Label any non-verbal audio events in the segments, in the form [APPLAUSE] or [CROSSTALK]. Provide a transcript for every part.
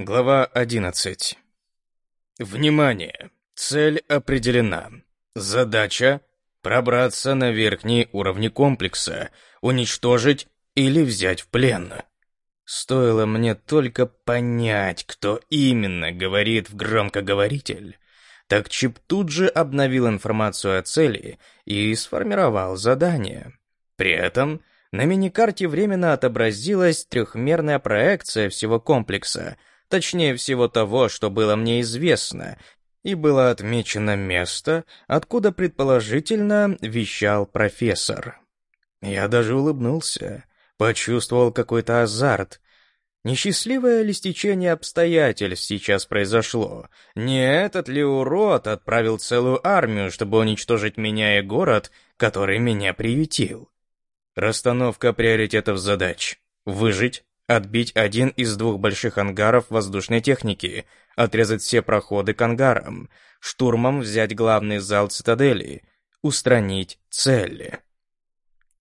Глава 11. Внимание! Цель определена. Задача — пробраться на верхние уровни комплекса, уничтожить или взять в плен. Стоило мне только понять, кто именно говорит в громкоговоритель, так Чип тут же обновил информацию о цели и сформировал задание. При этом на миникарте временно отобразилась трехмерная проекция всего комплекса — точнее всего того, что было мне известно, и было отмечено место, откуда предположительно вещал профессор. Я даже улыбнулся, почувствовал какой-то азарт. Несчастливое ли стечение обстоятельств сейчас произошло? Не этот ли урод отправил целую армию, чтобы уничтожить меня и город, который меня приютил? Расстановка приоритетов задач. Выжить, Отбить один из двух больших ангаров воздушной техники, отрезать все проходы к ангарам, штурмом взять главный зал цитадели, устранить цели.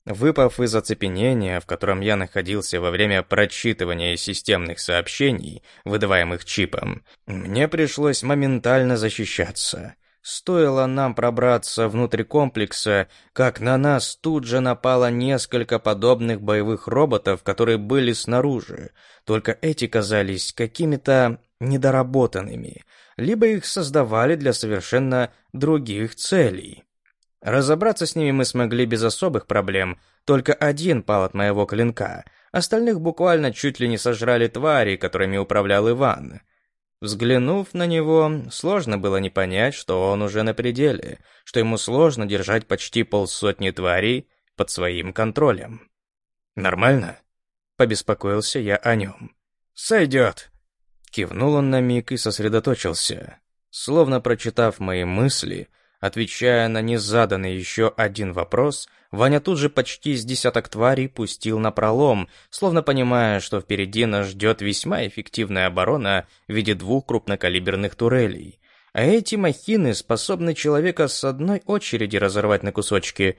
Выпав из оцепенения, в котором я находился во время прочитывания системных сообщений, выдаваемых чипом, мне пришлось моментально защищаться — Стоило нам пробраться внутрь комплекса, как на нас тут же напало несколько подобных боевых роботов, которые были снаружи. Только эти казались какими-то недоработанными, либо их создавали для совершенно других целей. Разобраться с ними мы смогли без особых проблем, только один пал от моего клинка, остальных буквально чуть ли не сожрали твари, которыми управлял Иван. Взглянув на него, сложно было не понять, что он уже на пределе, что ему сложно держать почти полсотни тварей под своим контролем. «Нормально?» — побеспокоился я о нем. «Сойдет!» Кивнул он на миг и сосредоточился. Словно прочитав мои мысли, отвечая на незаданный еще один вопрос, Ваня тут же почти с десяток тварей пустил на пролом, словно понимая, что впереди нас ждет весьма эффективная оборона в виде двух крупнокалиберных турелей. А эти махины способны человека с одной очереди разорвать на кусочки.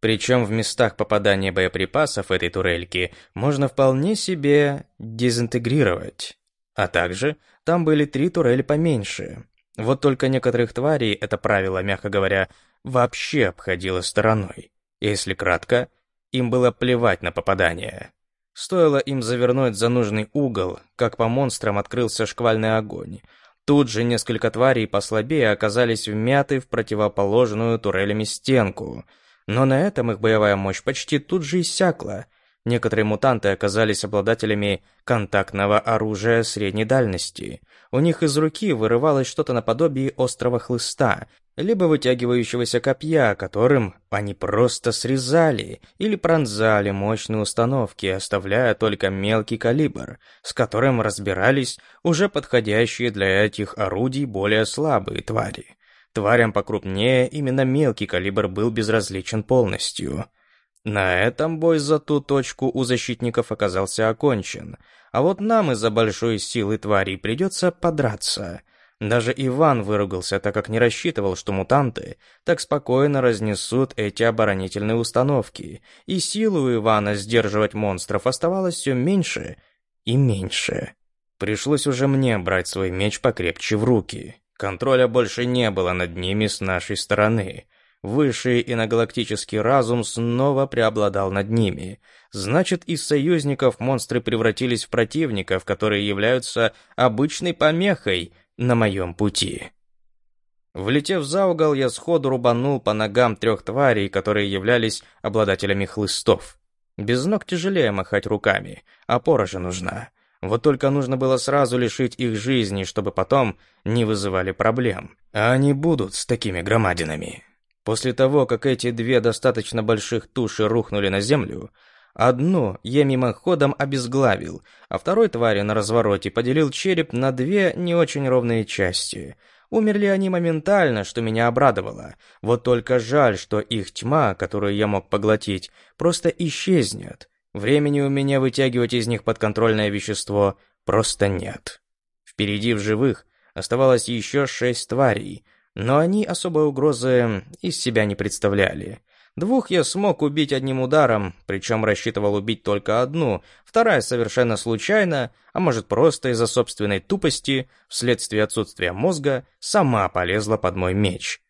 Причем в местах попадания боеприпасов этой турельки можно вполне себе дезинтегрировать. А также там были три турели поменьше. Вот только некоторых тварей это правило, мягко говоря, вообще обходило стороной. Если кратко, им было плевать на попадание. Стоило им завернуть за нужный угол, как по монстрам открылся шквальный огонь. Тут же несколько тварей послабее оказались вмяты в противоположную турелями стенку. Но на этом их боевая мощь почти тут же иссякла. Некоторые мутанты оказались обладателями контактного оружия средней дальности. У них из руки вырывалось что-то наподобие острого хлыста, либо вытягивающегося копья, которым они просто срезали или пронзали мощные установки, оставляя только мелкий калибр, с которым разбирались уже подходящие для этих орудий более слабые твари. Тварям покрупнее именно мелкий калибр был безразличен полностью. На этом бой за ту точку у защитников оказался окончен, а вот нам из-за большой силы тварей придется подраться — даже Иван выругался, так как не рассчитывал, что мутанты так спокойно разнесут эти оборонительные установки, и силы у Ивана сдерживать монстров оставалось все меньше и меньше. Пришлось уже мне брать свой меч покрепче в руки. Контроля больше не было над ними с нашей стороны. Высший иногалактический разум снова преобладал над ними. Значит, из союзников монстры превратились в противников, которые являются обычной помехой — на моем пути. Влетев за угол, я сходу рубанул по ногам трех тварей, которые являлись обладателями хлыстов. Без ног тяжелее махать руками, опора же нужна. Вот только нужно было сразу лишить их жизни, чтобы потом не вызывали проблем. А они будут с такими громадинами. После того, как эти две достаточно больших туши рухнули на землю, Одну я мимоходом обезглавил, а второй твари на развороте поделил череп на две не очень ровные части. Умерли они моментально, что меня обрадовало. Вот только жаль, что их тьма, которую я мог поглотить, просто исчезнет. Времени у меня вытягивать из них подконтрольное вещество просто нет. Впереди в живых оставалось еще шесть тварей, но они особой угрозы из себя не представляли. Двух я смог убить одним ударом, причем рассчитывал убить только одну, вторая совершенно случайно, а может просто из-за собственной тупости, вследствие отсутствия мозга, сама полезла под мой меч.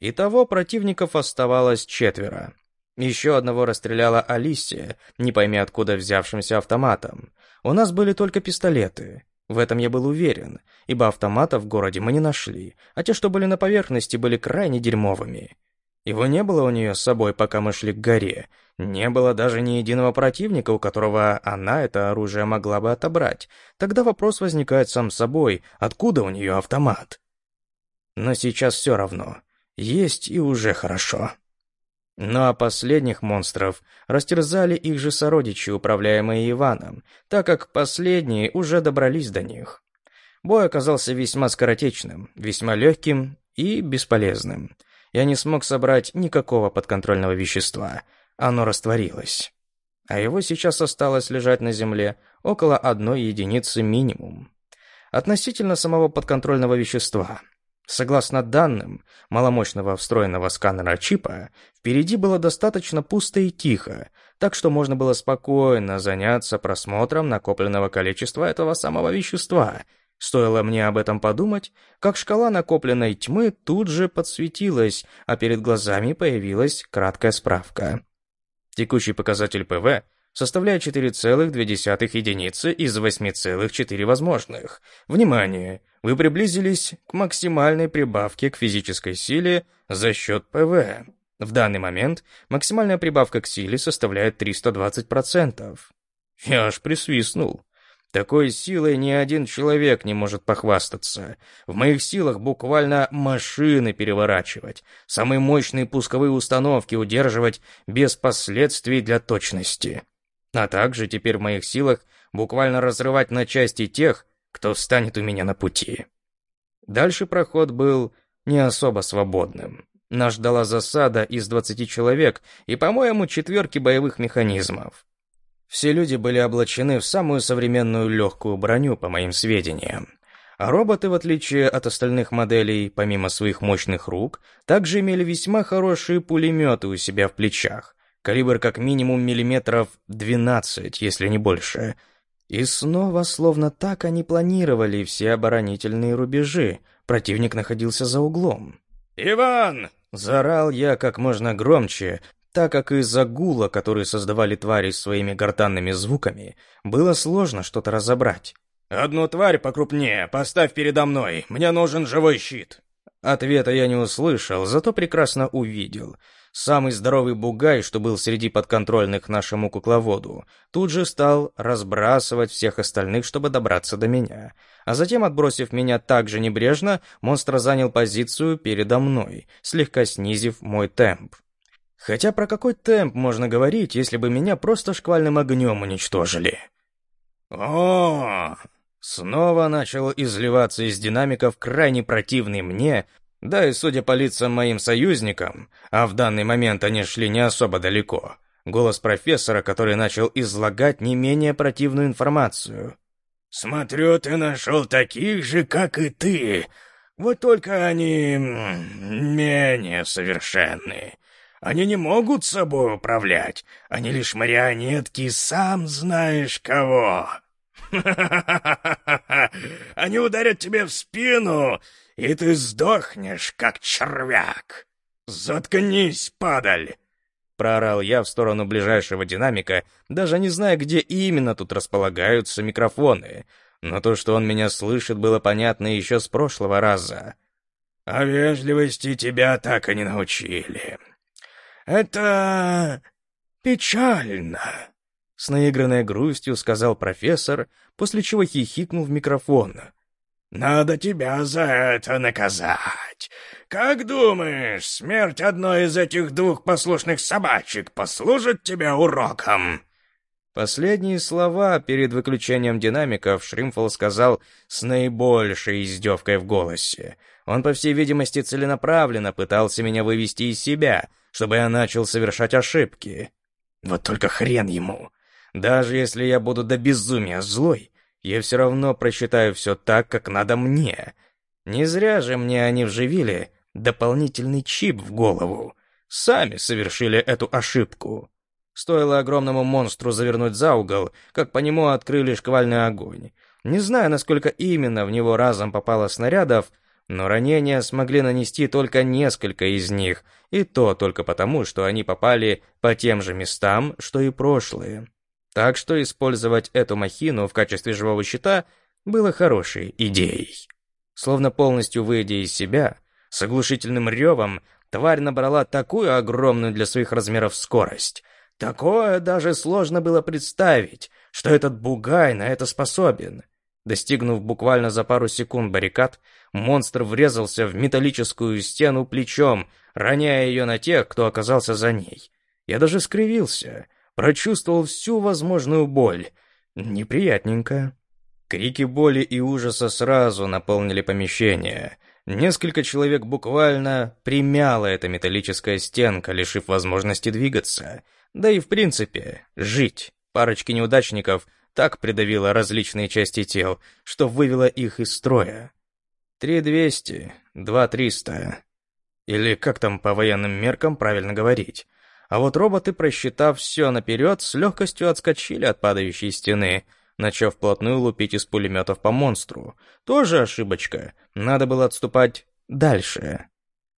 Итого противников оставалось четверо. Еще одного расстреляла Алисия, не пойми откуда взявшимся автоматом. У нас были только пистолеты. В этом я был уверен, ибо автоматов в городе мы не нашли, а те, что были на поверхности, были крайне дерьмовыми. Его не было у нее с собой, пока мы шли к горе. Не было даже ни единого противника, у которого она это оружие могла бы отобрать. Тогда вопрос возникает сам собой, откуда у нее автомат? Но сейчас все равно. Есть и уже хорошо. Ну а последних монстров растерзали их же сородичи, управляемые Иваном, так как последние уже добрались до них. Бой оказался весьма скоротечным, весьма легким и бесполезным. Я не смог собрать никакого подконтрольного вещества. Оно растворилось. А его сейчас осталось лежать на земле около одной единицы минимум. Относительно самого подконтрольного вещества – Согласно данным маломощного встроенного сканера чипа, впереди было достаточно пусто и тихо, так что можно было спокойно заняться просмотром накопленного количества этого самого вещества. Стоило мне об этом подумать, как шкала накопленной тьмы тут же подсветилась, а перед глазами появилась краткая справка. Текущий показатель ПВ составляет 4,2 единицы из 8,4 возможных. Внимание! Вы приблизились к максимальной прибавке к физической силе за счет ПВ. В данный момент максимальная прибавка к силе составляет 320%. Я аж присвистнул. Такой силой ни один человек не может похвастаться. В моих силах буквально машины переворачивать, самые мощные пусковые установки удерживать без последствий для точности. А также теперь в моих силах буквально разрывать на части тех, кто встанет у меня на пути. Дальше проход был не особо свободным. Нас ждала засада из 20 человек и, по-моему, четверки боевых механизмов. Все люди были облачены в самую современную легкую броню, по моим сведениям. А роботы, в отличие от остальных моделей, помимо своих мощных рук, также имели весьма хорошие пулеметы у себя в плечах, Калибр как минимум миллиметров 12, если не больше. И снова, словно так они планировали все оборонительные рубежи. Противник находился за углом. «Иван!» — заорал я как можно громче, так как из-за гула, который создавали твари своими гортанными звуками, было сложно что-то разобрать. «Одну тварь покрупнее поставь передо мной, мне нужен живой щит». Ответа я не услышал, зато прекрасно увидел — Самый здоровый бугай, что был среди подконтрольных нашему кукловоду, тут же стал разбрасывать всех остальных, чтобы добраться до меня. А затем, отбросив меня так же небрежно, монстр занял позицию передо мной, слегка снизив мой темп. Хотя про какой темп можно говорить, если бы меня просто шквальным огнем уничтожили? О! Снова начал изливаться из динамиков крайне противный мне да и судя по лицам моим союзникам, а в данный момент они шли не особо далеко, голос профессора, который начал излагать не менее противную информацию. «Смотрю, ты нашел таких же, как и ты. Вот только они менее совершенные. Они не могут собой управлять. Они лишь марионетки, сам знаешь кого. [LAUGHS] Они ударят тебе в спину, и ты сдохнешь, как червяк. Заткнись, падаль!» Проорал я в сторону ближайшего динамика, даже не зная, где именно тут располагаются микрофоны. Но то, что он меня слышит, было понятно еще с прошлого раза. «О вежливости тебя так и не научили. Это... печально!» С наигранной грустью сказал профессор, после чего хихикнул в микрофон. Надо тебя за это наказать. Как думаешь, смерть одной из этих двух послушных собачек послужит тебе уроком?» Последние слова перед выключением динамиков Шримфол сказал с наибольшей издевкой в голосе. Он, по всей видимости, целенаправленно пытался меня вывести из себя, чтобы я начал совершать ошибки. Вот только хрен ему. Даже если я буду до безумия злой, я все равно просчитаю все так, как надо мне. Не зря же мне они вживили дополнительный чип в голову. сами совершили эту ошибку. Стоило огромному монстру завернуть за угол, как по нему открыли шквальный огонь. Не знаю, насколько именно в него разом попало снарядов, но ранения смогли нанести только несколько из них, и то только потому, что они попали по тем же местам, что и прошлые. Так что использовать эту махину в качестве живого щита было хорошей идеей. Словно полностью выйдя из себя, с оглушительным ревом, тварь набрала такую огромную для своих размеров скорость. Такое даже сложно было представить, что этот бугай на это способен. Достигнув буквально за пару секунд баррикад, монстр врезался в металлическую стену плечом, роняя ее на тех, кто оказался за ней. Я даже скривился, прочувствовал всю возможную боль. Неприятненько. Крики боли и ужаса сразу наполнили помещение. Несколько человек буквально примяла эта металлическая стенка, лишив возможности двигаться. Да и в принципе, жить. Парочки неудачников — так придавило различные части тел, что вывело их из строя. Три двести, два триста. Или как там по военным меркам правильно говорить. А вот роботы, просчитав все наперед, с легкостью отскочили от падающей стены, начав вплотную лупить из пулеметов по монстру. Тоже ошибочка. Надо было отступать дальше.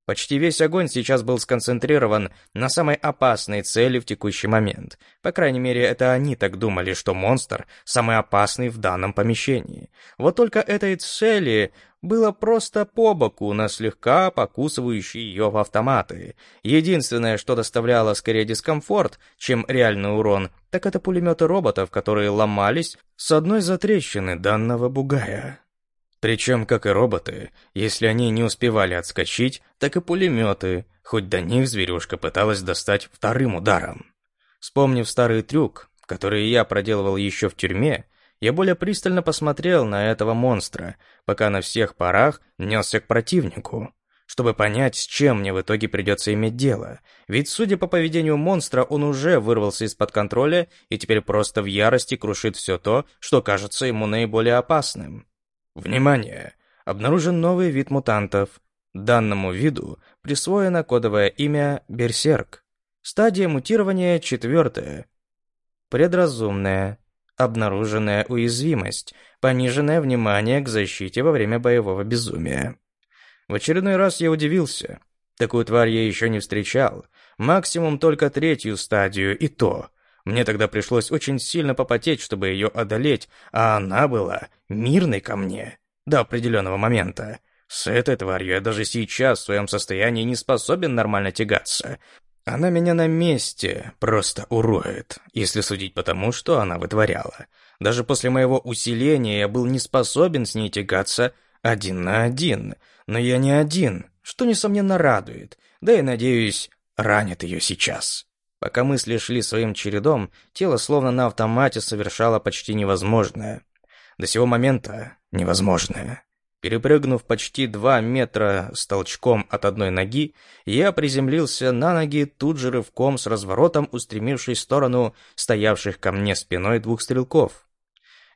Почти весь огонь сейчас был сконцентрирован на самой опасной цели в текущий момент. По крайней мере, это они так думали, что монстр самый опасный в данном помещении. Вот только этой цели было просто по боку на слегка покусывающий ее в автоматы. Единственное, что доставляло скорее дискомфорт, чем реальный урон, так это пулеметы роботов, которые ломались с одной затрещины данного бугая. Причем, как и роботы, если они не успевали отскочить, так и пулеметы, хоть до них зверюшка пыталась достать вторым ударом. Вспомнив старый трюк, который я проделывал еще в тюрьме, я более пристально посмотрел на этого монстра, пока на всех парах несся к противнику, чтобы понять, с чем мне в итоге придется иметь дело. Ведь, судя по поведению монстра, он уже вырвался из-под контроля и теперь просто в ярости крушит все то, что кажется ему наиболее опасным. Внимание! Обнаружен новый вид мутантов. Данному виду присвоено кодовое имя Берсерк. Стадия мутирования четвертая. Предразумная. Обнаруженная уязвимость. Пониженное внимание к защите во время боевого безумия. В очередной раз я удивился. Такую тварь я еще не встречал. Максимум только третью стадию, и то. Мне тогда пришлось очень сильно попотеть, чтобы ее одолеть, а она была мирной ко мне до определенного момента. С этой тварью я даже сейчас в своем состоянии не способен нормально тягаться. Она меня на месте просто уроет, если судить по тому, что она вытворяла. Даже после моего усиления я был не способен с ней тягаться один на один. Но я не один, что, несомненно, радует. Да и, надеюсь, ранит ее сейчас. Пока мысли шли своим чередом, тело словно на автомате совершало почти невозможное. До сего момента невозможное. Перепрыгнув почти два метра с толчком от одной ноги, я приземлился на ноги тут же рывком с разворотом, устремившись в сторону стоявших ко мне спиной двух стрелков.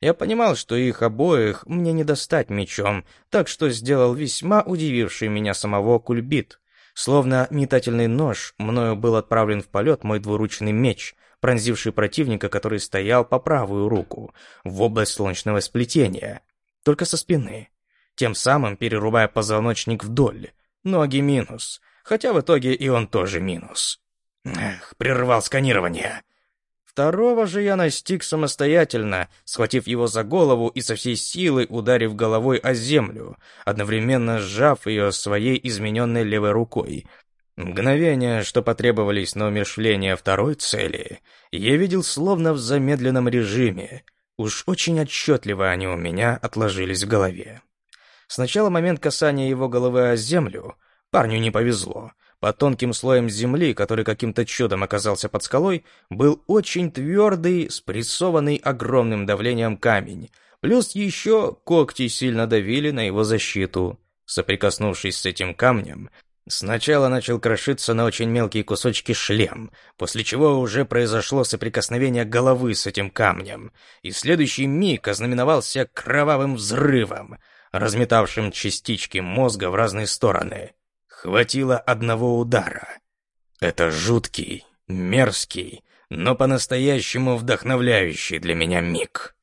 Я понимал, что их обоих мне не достать мечом, так что сделал весьма удививший меня самого кульбит. Словно метательный нож, мною был отправлен в полет мой двуручный меч, пронзивший противника, который стоял по правую руку, в область солнечного сплетения, только со спины, тем самым перерубая позвоночник вдоль. Ноги минус, хотя в итоге и он тоже минус. Эх, прервал сканирование. Второго же я настиг самостоятельно, схватив его за голову и со всей силы ударив головой о землю, одновременно сжав ее своей измененной левой рукой. Мгновения, что потребовались на умершление второй цели, я видел словно в замедленном режиме. Уж очень отчетливо они у меня отложились в голове. Сначала момент касания его головы о землю. Парню не повезло. Под тонким слоем земли, который каким-то чудом оказался под скалой, был очень твердый, спрессованный огромным давлением камень. Плюс еще когти сильно давили на его защиту. Соприкоснувшись с этим камнем, Сначала начал крошиться на очень мелкие кусочки шлем, после чего уже произошло соприкосновение головы с этим камнем, и следующий миг ознаменовался кровавым взрывом, разметавшим частички мозга в разные стороны. Хватило одного удара. Это жуткий, мерзкий, но по-настоящему вдохновляющий для меня миг.